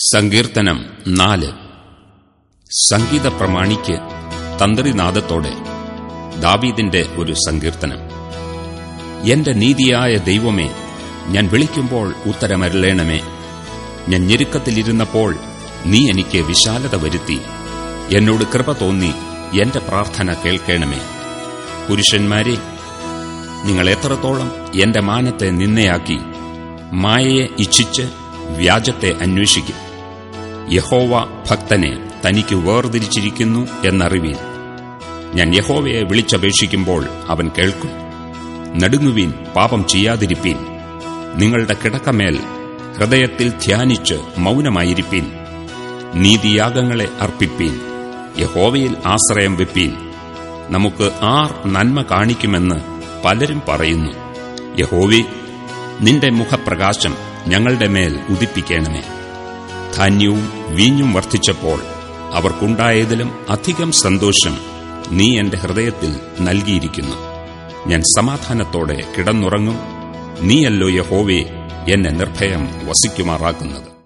സങ്കീർത്തനം നാല്. സംഗീത പ്രമാണിക്ക് തന്ത്രിനാദത്തോടെ ദാവീദിന്റെ ഒരു സങ്കീർത്തനം. എന്റെ നീതിയായ ദൈവമേ ഞാൻ വിളിക്കുമ്പോൾ ഉത്തരമരളേണമേ. ഞാൻ ഞെരുക്കത്തിലിരുന്നപ്പോൾ നീ എനിക്ക് വിശാലത വരുത്തി. എന്നോട് കൃപ തോന്നി എന്റെ പ്രാർത്ഥന കേൾക്കണമേ. പുരുഷന്മാരെ നിങ്ങൾ എത്രത്തോളം എന്റെ മാനത്തെ നിന്നയാക്കി മായയെ ഇച്ഛിച്ച് വ്യാജത്തെ അന്വേഷിക്കും. യഹോവ ഭക്തനെ തനിക്ക് വേർതിരിച്ചിരിക്കുന്നു എന്നറിവീൻ. ഞാൻ യഹോവയെ വിളിച്ചപേക്ഷിക്കുമ്പോൾ അവൻ കേൾക്കും. നടുങ്ങുവീൻ പാപം ചെയ്യാതിരിപ്പീൻ. നിങ്ങളുടെ കിടക്കമേൽ ഹൃദയത്തിൽ ധ്യാനിച്ച് മൗനമായിരിപ്പീൻ. നീതിയാഗങ്ങളെ അർപ്പിപ്പീൻ. യഹോവയിൽ ആശ്രയം വെപ്പീൻ. നമുക്ക് ആർ നന്മ കാണിക്കുമെന്ന് പലരും പറയുന്നു. യഹോവി നിന്റെ മുഖപ്രകാശം ഞങ്ങളുടെ മേൽ ഉദിപ്പിക്കണമേ. ധാന്യവും വീഞ്ഞും വർദ്ധിച്ചപ്പോൾ അവർക്കുണ്ടായതിലും അധികം സന്തോഷം നീ എന്റെ ഹൃദയത്തിൽ നൽകിയിരിക്കുന്നു. ഞാൻ സമാധാനത്തോടെ കിടന്നുറങ്ങും. നീയല്ലോ യഹോവേ എന്നെ നിർഭയം വസിക്കുമാറാക്കുന്നത്.